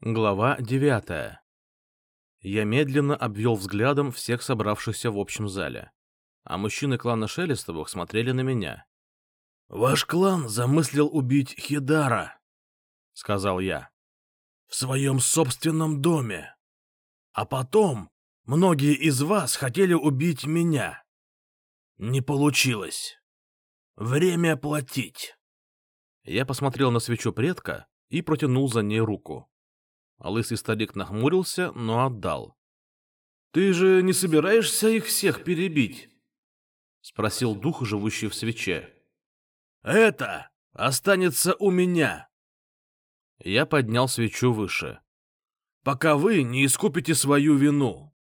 Глава девятая. Я медленно обвел взглядом всех собравшихся в общем зале, а мужчины клана Шелестовых смотрели на меня. — Ваш клан замыслил убить Хидара, — сказал я, — в своем собственном доме. А потом многие из вас хотели убить меня. Не получилось. Время платить. Я посмотрел на свечу предка и протянул за ней руку. А лысый старик нахмурился, но отдал. — Ты же не собираешься их всех перебить? — спросил дух, живущий в свече. — Это останется у меня. Я поднял свечу выше. — Пока вы не искупите свою вину.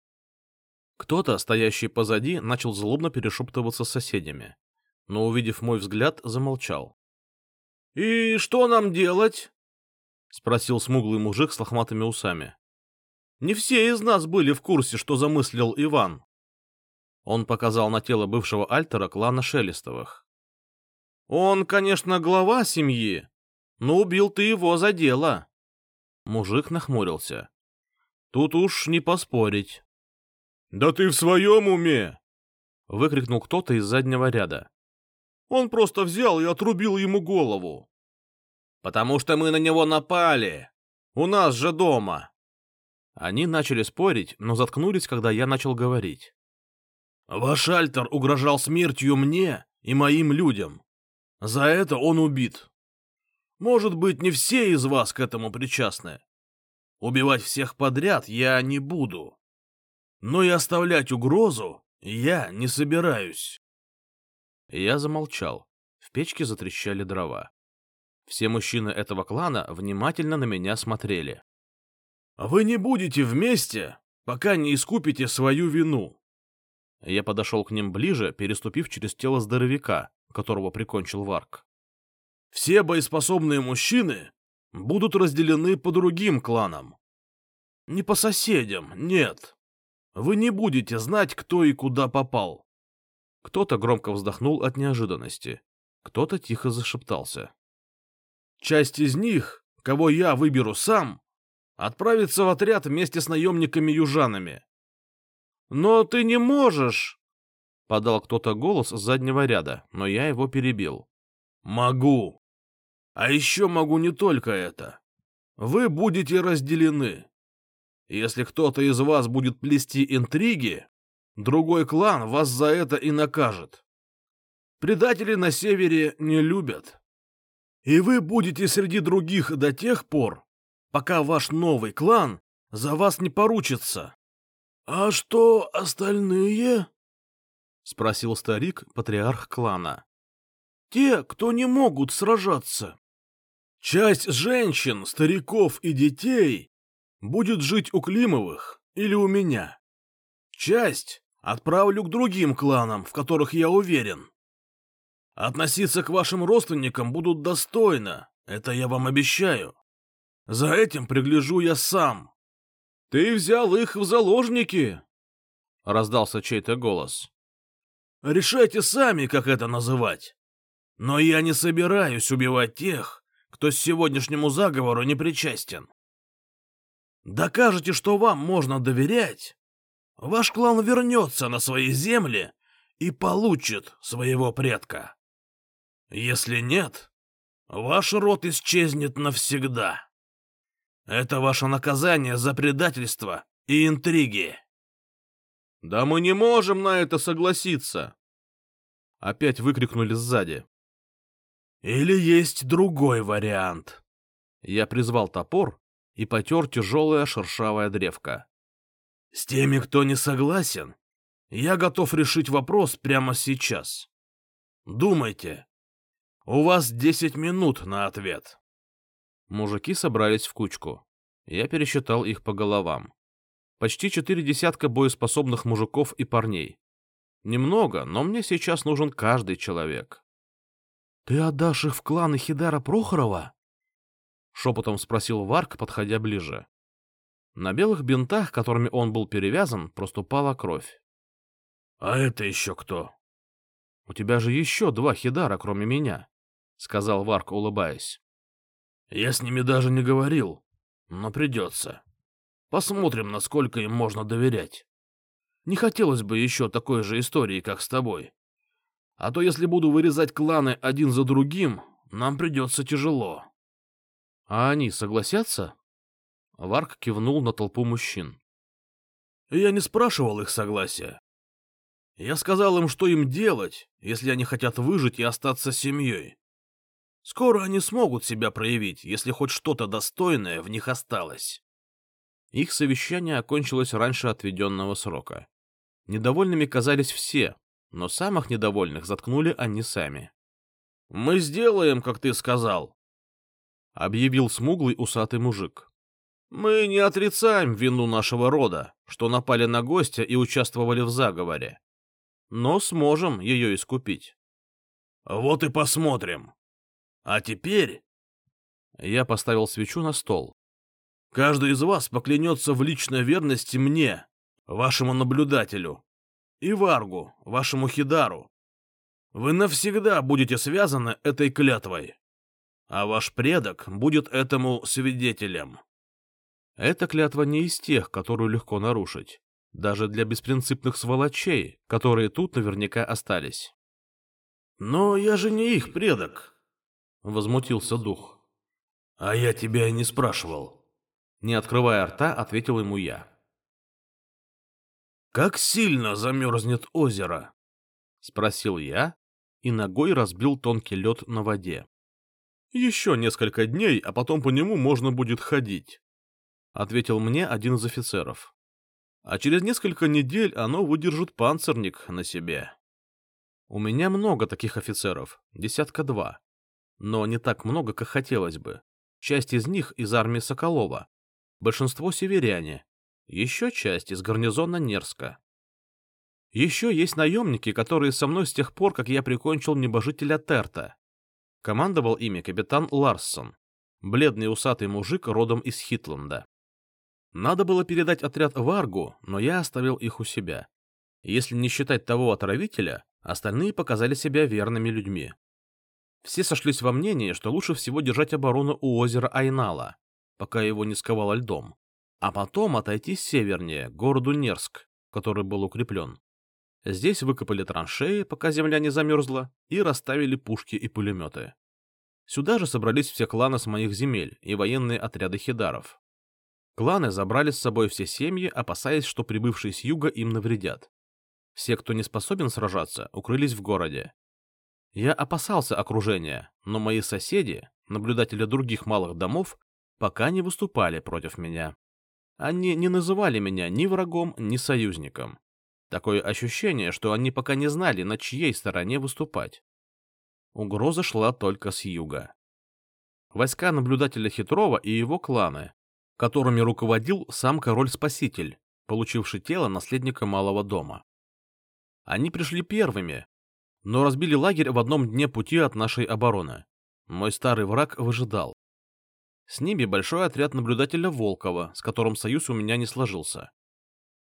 Кто-то, стоящий позади, начал злобно перешептываться с соседями, но, увидев мой взгляд, замолчал. — И что нам делать? — спросил смуглый мужик с лохматыми усами. — Не все из нас были в курсе, что замыслил Иван. Он показал на тело бывшего альтера клана Шелестовых. — Он, конечно, глава семьи, но убил ты его за дело. Мужик нахмурился. — Тут уж не поспорить. — Да ты в своем уме! — выкрикнул кто-то из заднего ряда. — Он просто взял и отрубил ему голову. «Потому что мы на него напали! У нас же дома!» Они начали спорить, но заткнулись, когда я начал говорить. «Ваш Альтер угрожал смертью мне и моим людям. За это он убит. Может быть, не все из вас к этому причастны. Убивать всех подряд я не буду. Но и оставлять угрозу я не собираюсь». Я замолчал. В печке затрещали дрова. Все мужчины этого клана внимательно на меня смотрели. «Вы не будете вместе, пока не искупите свою вину!» Я подошел к ним ближе, переступив через тело здоровяка, которого прикончил Варк. «Все боеспособные мужчины будут разделены по другим кланам. Не по соседям, нет. Вы не будете знать, кто и куда попал». Кто-то громко вздохнул от неожиданности, кто-то тихо зашептался. Часть из них, кого я выберу сам, отправится в отряд вместе с наемниками-южанами. — Но ты не можешь! — подал кто-то голос с заднего ряда, но я его перебил. — Могу. А еще могу не только это. Вы будете разделены. Если кто-то из вас будет плести интриги, другой клан вас за это и накажет. Предатели на севере не любят. И вы будете среди других до тех пор, пока ваш новый клан за вас не поручится. — А что остальные? — спросил старик, патриарх клана. — Те, кто не могут сражаться. Часть женщин, стариков и детей будет жить у Климовых или у меня. Часть отправлю к другим кланам, в которых я уверен. Относиться к вашим родственникам будут достойно, это я вам обещаю. За этим пригляжу я сам. — Ты взял их в заложники? — раздался чей-то голос. — Решайте сами, как это называть. Но я не собираюсь убивать тех, кто с сегодняшнему заговору не причастен. Докажете, что вам можно доверять, ваш клан вернется на свои земли и получит своего предка. Если нет, ваш род исчезнет навсегда. Это ваше наказание за предательство и интриги. Да мы не можем на это согласиться. Опять выкрикнули сзади. Или есть другой вариант. Я призвал топор и потер тяжелое шершавое древко. С теми, кто не согласен, я готов решить вопрос прямо сейчас. Думайте, у вас десять минут на ответ. Мужики собрались в кучку. Я пересчитал их по головам. Почти четыре десятка боеспособных мужиков и парней. Немного, но мне сейчас нужен каждый человек. — Ты отдашь их в кланы Хидара Прохорова? — шепотом спросил Варк, подходя ближе. На белых бинтах, которыми он был перевязан, проступала кровь. — А это еще кто? — У тебя же еще два Хидара, кроме меня. — сказал Варк, улыбаясь. — Я с ними даже не говорил. но придется. Посмотрим, насколько им можно доверять. Не хотелось бы еще такой же истории, как с тобой. А то если буду вырезать кланы один за другим, нам придется тяжело. — А они согласятся? Варк кивнул на толпу мужчин. — Я не спрашивал их согласия. Я сказал им, что им делать, если они хотят выжить и остаться семьей. Скоро они смогут себя проявить, если хоть что-то достойное в них осталось. Их совещание окончилось раньше отведенного срока. Недовольными казались все, но самых недовольных заткнули они сами. — Мы сделаем, как ты сказал, — объявил смуглый усатый мужик. — Мы не отрицаем вину нашего рода, что напали на гостя и участвовали в заговоре. Но сможем ее искупить. — Вот и посмотрим. А теперь... Я поставил свечу на стол. Каждый из вас поклянется в личной верности мне, вашему наблюдателю, и Варгу, вашему Хидару. Вы навсегда будете связаны этой клятвой, а ваш предок будет этому свидетелем. Эта клятва не из тех, которую легко нарушить, даже для беспринципных сволочей, которые тут наверняка остались. Но я же не их предок, — возмутился дух. — А я тебя не спрашивал. Не открывая рта, ответил ему я. «Как сильно замерзнет озеро?» — спросил я и ногой разбил тонкий лед на воде. «Еще несколько дней, а потом по нему можно будет ходить», — ответил мне один из офицеров. «А через несколько недель оно выдержит панцирник на себе». У меня много таких офицеров, десятка два. Но не так много, как хотелось бы. Часть из них из армии Соколова. Большинство северяне, еще часть из гарнизона Нерска. Еще есть наемники, которые со мной с тех пор, как я прикончил небожителя Терта. Командовал ими капитан Ларсон, бледный усатый мужик родом из Хитланда. Надо было передать отряд Варгу, но я оставил их у себя. Если не считать того отравителя, остальные показали себя верными людьми. Все сошлись во мнении, что лучше всего держать оборону у озера Айнала, пока его не сковало льдом а потом отойти севернее, к городу Нерск, который был укреплен. Здесь выкопали траншеи, пока земля не замерзла, и расставили пушки и пулеметы. Сюда же собрались все кланы с моих земель и военные отряды хидаров. Кланы забрали с собой все семьи, опасаясь, что прибывшие с юга им навредят. Все, кто не способен сражаться, укрылись в городе. Я опасался окружения, но мои соседи, наблюдатели других малых домов, пока не выступали против меня. Они не называли меня ни врагом, ни союзником. Такое ощущение, что они пока не знали, на чьей стороне выступать. Угроза шла только с юга. Войска наблюдателя Хитрова и его кланы, которыми руководил сам король-спаситель, получивший тело наследника Малого дома. Они пришли первыми, но разбили лагерь в одном дне пути от нашей обороны. Мой старый враг выжидал. С ними большой отряд наблюдателя Волкова, с которым союз у меня не сложился.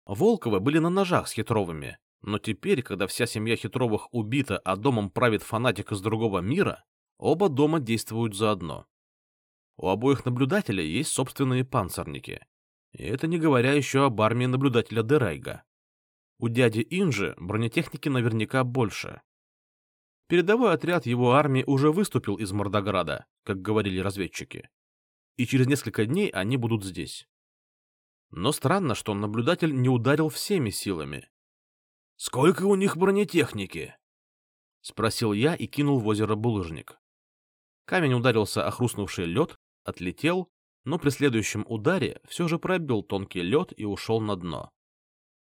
Волковы были на ножах с Хитровыми, но теперь, когда вся семья Хитровых убита, а домом правит фанатик из другого мира, оба дома действуют заодно. У обоих наблюдателей есть собственные панцирники. И это не говоря еще об армии наблюдателя Дерайга. У дяди Инжи бронетехники наверняка больше. Передовой отряд его армии уже выступил из Мордограда, как говорили разведчики и через несколько дней они будут здесь. Но странно, что наблюдатель не ударил всеми силами. — Сколько у них бронетехники? — спросил я и кинул в озеро булыжник. Камень ударился о хрустнувший лед, отлетел, но при следующем ударе все же пробил тонкий лед и ушел на дно.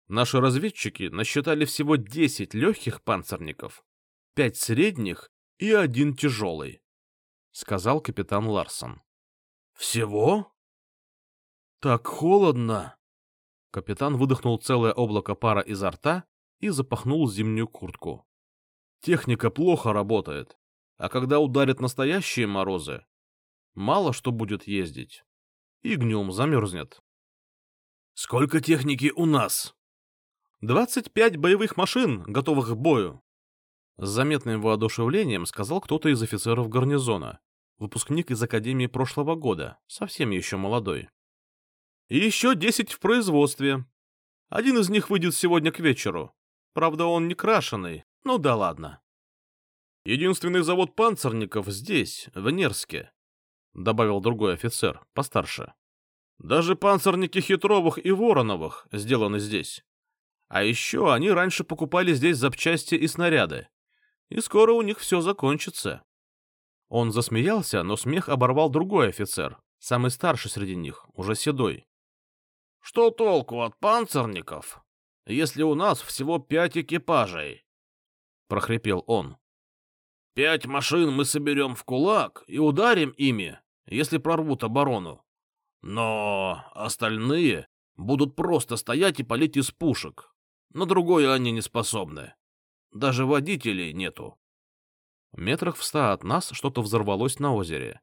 Наши разведчики насчитали всего десять легких панцирников, пять средних и один тяжелый, — сказал капитан Ларсон. Всего? Так холодно. Капитан выдохнул целое облако пара изо рта и запахнул зимнюю куртку. Техника плохо работает, а когда ударят настоящие морозы, мало что будет ездить. И гнем замерзнет. Сколько техники у нас? Двадцать пять боевых машин, готовых к бою. С заметным воодушевлением сказал кто-то из офицеров гарнизона, выпускник из академии прошлого года, совсем еще молодой. Еще десять в производстве. Один из них выйдет сегодня к вечеру. Правда, он не крашеный. Ну да ладно. Единственный завод панцирников здесь, в Нерске, — добавил другой офицер, постарше. Даже панцирники Хитровых и Вороновых сделаны здесь. А еще они раньше покупали здесь запчасти и снаряды. И скоро у них все закончится. Он засмеялся, но смех оборвал другой офицер, самый старший среди них, уже седой. — Что толку от панцирников, если у нас всего пять экипажей? — прохрипел он. — Пять машин мы соберем в кулак и ударим ими, если прорвут оборону. Но остальные будут просто стоять и палить из пушек. На другое они не способны. Даже водителей нету. Метрах в ста от нас что-то взорвалось на озере.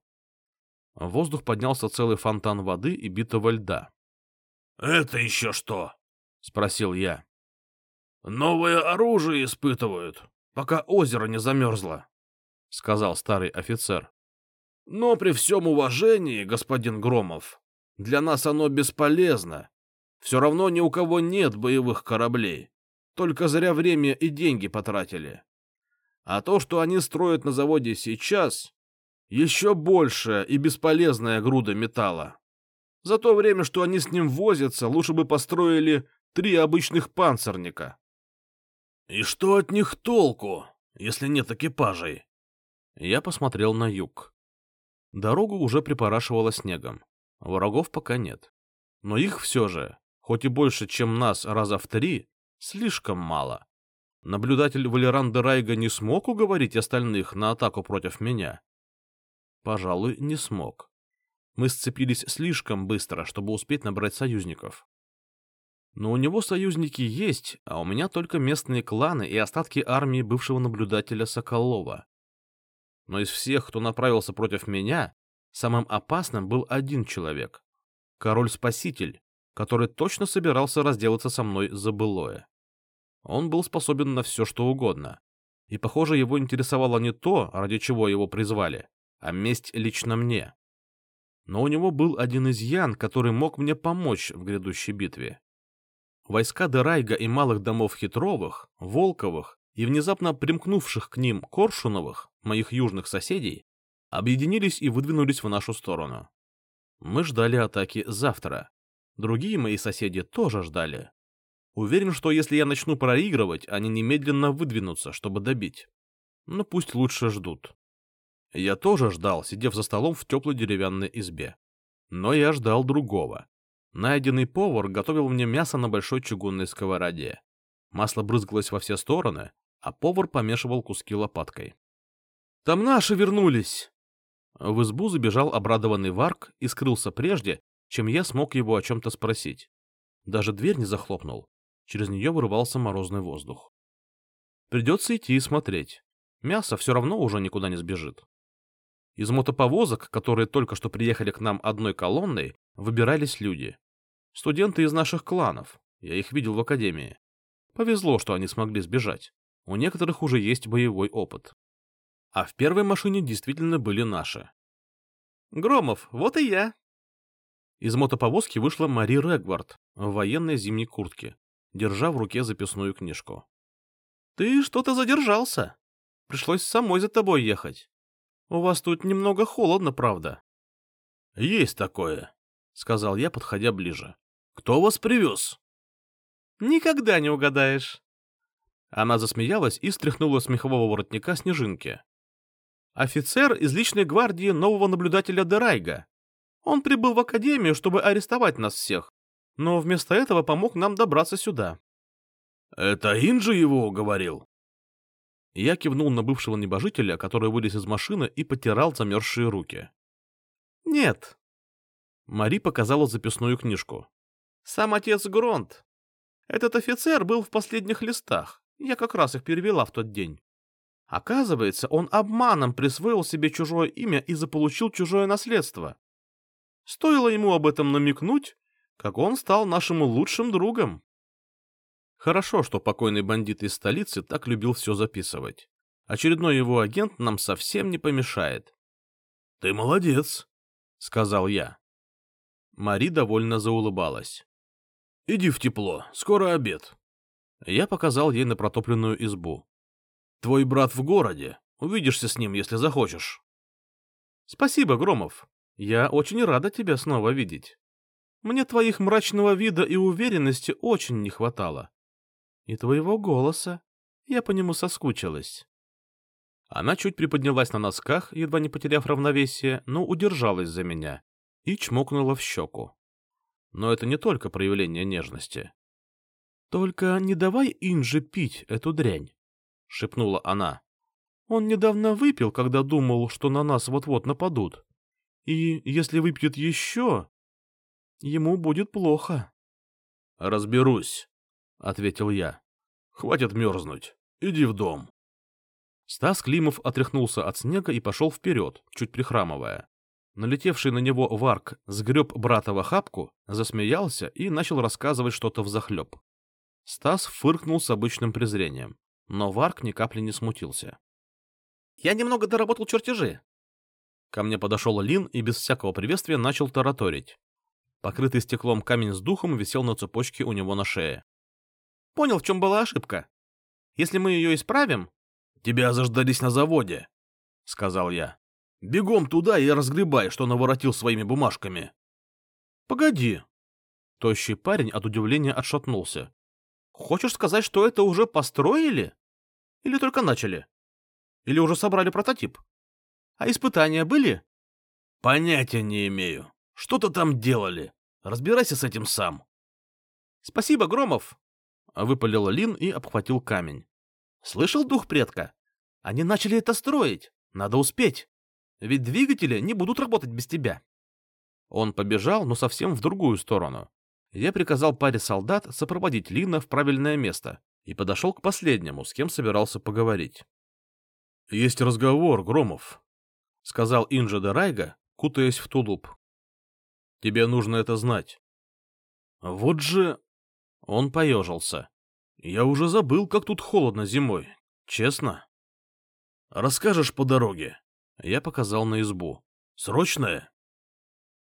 В воздух поднялся целый фонтан воды и битого льда. — Это еще что? — спросил я. — Новое оружие испытывают, пока озеро не замерзло, — сказал старый офицер. — Но при всем уважении, господин Громов, для нас оно бесполезно. Все равно ни у кого нет боевых кораблей. Только зря время и деньги потратили. А то, что они строят на заводе сейчас, еще большая и бесполезная груда металла. За то время, что они с ним возятся, лучше бы построили три обычных панцирника. И что от них толку, если нет экипажей? Я посмотрел на юг. Дорогу уже припорашивало снегом. Врагов пока нет. Но их все же, хоть и больше, чем нас раза в три, слишком мало. Наблюдатель Валеран де Райга не смог уговорить остальных на атаку против меня? Пожалуй, не смог. Мы сцепились слишком быстро, чтобы успеть набрать союзников. Но у него союзники есть, а у меня только местные кланы и остатки армии бывшего наблюдателя Соколова. Но из всех, кто направился против меня, самым опасным был один человек — король-спаситель, который точно собирался разделаться со мной за былое. Он был способен на все, что угодно. И, похоже, его интересовало не то, ради чего его призвали, а месть лично мне. Но у него был один изъян, который мог мне помочь в грядущей битве. Войска Дерайга и малых домов Хитровых, Волковых и внезапно примкнувших к ним Коршуновых, моих южных соседей, объединились и выдвинулись в нашу сторону. Мы ждали атаки завтра. Другие мои соседи тоже ждали. Уверен, что если я начну проигрывать, они немедленно выдвинутся, чтобы добить. Но пусть лучше ждут. Я тоже ждал, сидев за столом в теплой деревянной избе. Но я ждал другого. Найденный повар готовил мне мясо на большой чугунной сковороде. Масло брызгалось во все стороны, а повар помешивал куски лопаткой. — Там наши вернулись! В избу забежал обрадованный Варк и скрылся прежде, чем я смог его о чем-то спросить. Даже дверь не захлопнул. Через нее вырывался морозный воздух. Придется идти и смотреть. Мясо все равно уже никуда не сбежит. Из мотоповозок, которые только что приехали к нам одной колонной, выбирались люди. Студенты из наших кланов. Я их видел в академии. Повезло, что они смогли сбежать. У некоторых уже есть боевой опыт. А в первой машине действительно были наши. «Громов, вот и я!» Из мотоповозки вышла Мари Регвард в военной зимней куртке держа в руке записную книжку. — Ты что-то задержался. Пришлось самой за тобой ехать. У вас тут немного холодно, правда? — Есть такое, — сказал я, подходя ближе. — Кто вас привез? — Никогда не угадаешь. Она засмеялась и стряхнула с мехового воротника снежинки. Офицер из личной гвардии нового наблюдателя Дерайга. Он прибыл в академию, чтобы арестовать нас всех но вместо этого помог нам добраться сюда. — Это Инджи его уговорил? Я кивнул на бывшего небожителя, который вылез из машины и потирал замерзшие руки. — Нет. Мари показала записную книжку. — Сам отец Гронт. Этот офицер был в последних листах. Я как раз их перевела в тот день. Оказывается, он обманом присвоил себе чужое имя и заполучил чужое наследство. Стоило ему об этом намекнуть, как он стал нашим лучшим другом. Хорошо, что покойный бандит из столицы так любил все записывать. Очередной его агент нам совсем не помешает. — Ты молодец, — сказал я. Мари довольно заулыбалась. «Иди в тепло, скоро обед». Я показал ей на протопленную избу. «Твой брат в городе. Увидишься с ним, если захочешь». «Спасибо, Громов. Я очень рада тебя снова видеть. Мне твоих мрачного вида и уверенности очень не хватало. И твоего голоса. Я по нему соскучилась». Она чуть приподнялась на носках, едва не потеряв равновесие, но удержалась за меня и чмокнула в щеку. Но это не только проявление нежности. — Только не давай Инже пить эту дрянь, — шепнула она. — Он недавно выпил, когда думал, что на нас вот-вот нападут. И если выпьет еще, ему будет плохо. — Разберусь, — ответил я. — Хватит мерзнуть. Иди в дом. Стас Климов отряхнулся от снега и пошел вперед, чуть прихрамывая. Налетевший на него Варк сгреб брата в охапку, засмеялся и начал рассказывать что-то взахлеб. Стас фыркнул с обычным презрением, но Варк ни капли не смутился. — Я немного доработал чертежи. Ко мне подошел Лин и без всякого приветствия начал тараторить. Покрытый стеклом камень с духом висел на цепочке у него на шее. — Понял, в чем была ошибка. Если мы ее исправим, Тебя заждались на заводе, — сказал я. — Бегом туда и разгребай, что наворотил своими бумажками. — Погоди. Тощий парень от удивления отшатнулся. — Хочешь сказать, что это уже построили? Или только начали? Или уже собрали прототип? А испытания были? — Понятия не имею. Что-то там делали. Разбирайся с этим сам. — Спасибо, Громов! — выпалил Лин и обхватил камень. Слышал дух предка? Они начали это строить. Надо успеть. Ведь двигатели не будут работать без тебя. Он побежал, но совсем в другую сторону. Я приказал паре солдат сопроводить Лина в правильное место и подошел к последнему, с кем собирался поговорить. — Есть разговор, Громов, — сказал Инжа де Райга, кутаясь в тулуп. — Тебе нужно это знать. — Вот же... Он поежился. Я уже забыл, как тут холодно зимой. Честно. Расскажешь по дороге. Я показал на избу. Срочное?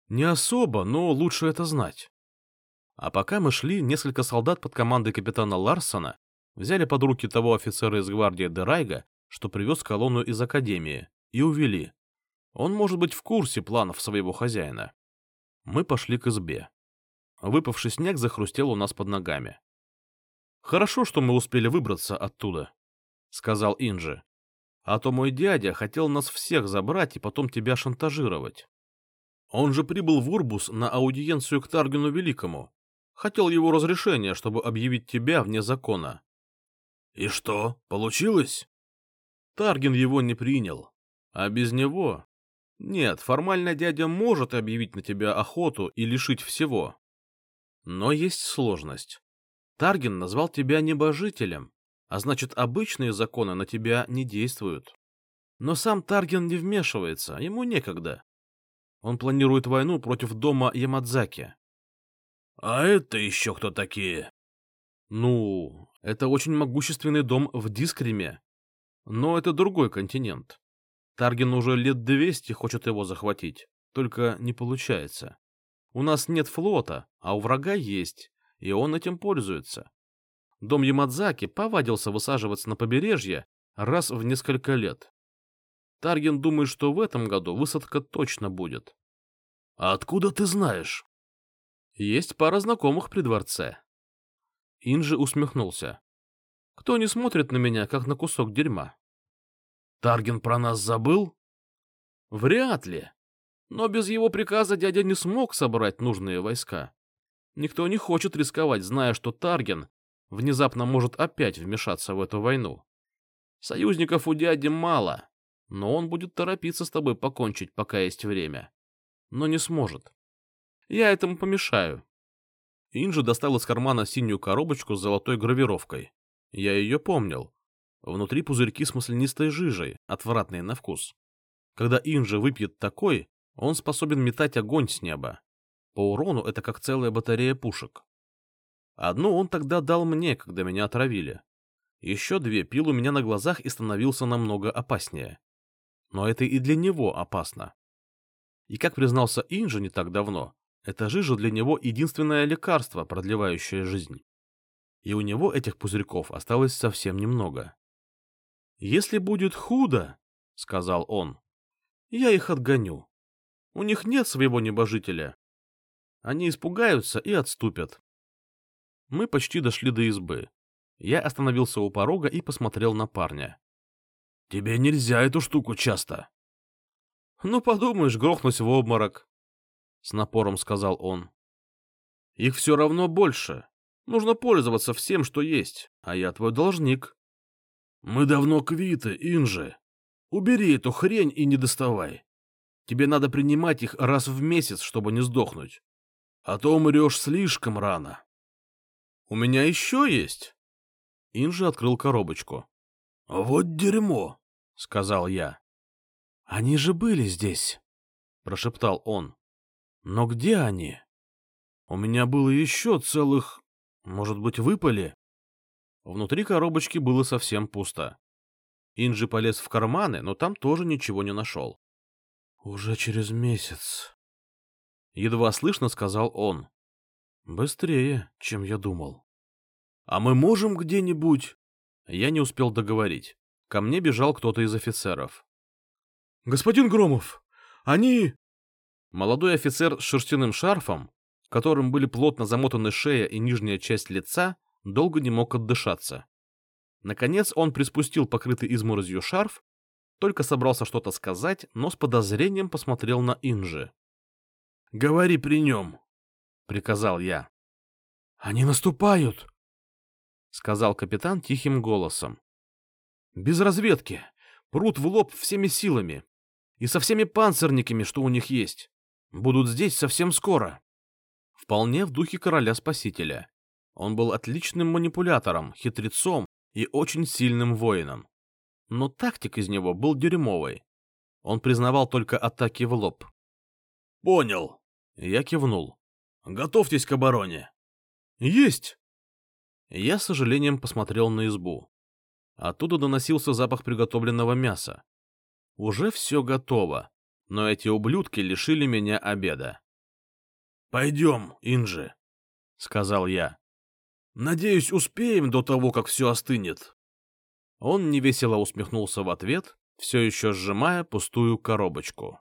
Не особо, но лучше это знать. А пока мы шли, несколько солдат под командой капитана Ларсона взяли под руки того офицера из гвардии Дерайга, что привез колонну из академии, и увели. Он может быть в курсе планов своего хозяина. Мы пошли к избе. Выпавший снег захрустел у нас под ногами. Хорошо, что мы успели выбраться оттуда, — сказал Инжи. А то мой дядя хотел нас всех забрать и потом тебя шантажировать. Он же прибыл в Урбус на аудиенцию к Таргину Великому. Хотел его разрешения, чтобы объявить тебя вне закона. — И что, получилось? Таргин его не принял. А без него... Нет, формально дядя может объявить на тебя охоту и лишить всего. Но есть сложность. Таргин назвал тебя небожителем, а значит, обычные законы на тебя не действуют. Но сам Тарген не вмешивается, ему некогда. Он планирует войну против дома Ямадзаки. — А это еще кто такие? — Ну, это очень могущественный дом в Дискриме. Но это другой континент. Тарген уже лет двести хочет его захватить, только не получается. У нас нет флота, а у врага есть, и он этим пользуется. Дом Ямадзаки повадился высаживаться на побережье раз в несколько лет. Тарген думает, что в этом году высадка точно будет. — А откуда ты знаешь? — Есть пара знакомых при дворце. Инжи усмехнулся. — Кто не смотрит на меня, как на кусок дерьма? — Тарген про нас забыл? — Вряд ли. Но без его приказа дядя не смог собрать нужные войска. Никто не хочет рисковать, зная, что Тарген внезапно может опять вмешаться в эту войну. Союзников у дяди мало, но он будет торопиться с тобой покончить, пока есть время. Но не сможет. Я этому помешаю. Инжи достал из кармана синюю коробочку с золотой гравировкой. Я ее помнил. Внутри пузырьки с маслянистой жижей, отвратные на вкус. Когда Инжи выпьет такой, он способен метать огонь с неба. По урону это как целая батарея пушек. Одну он тогда дал мне, когда меня отравили. Еще две пил у меня на глазах и становился намного опаснее. Но это и для него опасно. И как признался Инжи не так давно, Это жижа для него единственное лекарство, продлевающее жизнь. И у него этих пузырьков осталось совсем немного. «Если будет худо, — сказал он, — я их отгоню. У них нет своего небожителя. Они испугаются и отступят. Мы почти дошли до избы. Я остановился у порога и посмотрел на парня. — Тебе нельзя эту штуку часто. — Ну, подумаешь, грохнусь в обморок, — с напором сказал он. — Их все равно больше. Нужно пользоваться всем, что есть, а я твой должник. — Мы давно квиты, Инжи. Убери эту хрень и не доставай. Тебе надо принимать их раз в месяц, чтобы не сдохнуть. А то умрешь слишком рано. — У меня еще есть. Инжи открыл коробочку. — Вот дерьмо, — сказал я. — Они же были здесь, — прошептал он. — Но где они? У меня было еще целых... Может быть, выпали? Внутри коробочки было совсем пусто. Инжи полез в карманы, но там тоже ничего не нашел. — Уже через месяц. Едва слышно сказал он. — Быстрее, чем я думал. — А мы можем где-нибудь... Я не успел договорить. Ко мне бежал кто-то из офицеров. — Господин Громов, они... Молодой офицер с шерстяным шарфом, которым были плотно замотаны шея и нижняя часть лица, долго не мог отдышаться. Наконец он приспустил покрытый изморозью шарф, только собрался что-то сказать, но с подозрением посмотрел на Инжи. — Говори при нем, — приказал я. — Они наступают, — сказал капитан тихим голосом. — Без разведки. Прут в лоб всеми силами. И со всеми панцирниками, что у них есть. Будут здесь совсем скоро. Вполне в духе короля-спасителя. Он был отличным манипулятором, хитрецом и очень сильным воином. Но тактик из него был дерьмовый. Он признавал только атаки в лоб. «Понял». Я кивнул. «Готовьтесь к обороне». «Есть!» Я с сожалением посмотрел на избу. Оттуда доносился запах приготовленного мяса. Уже все готово, но эти ублюдки лишили меня обеда. «Пойдем, Инжи», — сказал я. «Надеюсь, успеем до того, как все остынет». Он невесело усмехнулся в ответ, все еще сжимая пустую коробочку.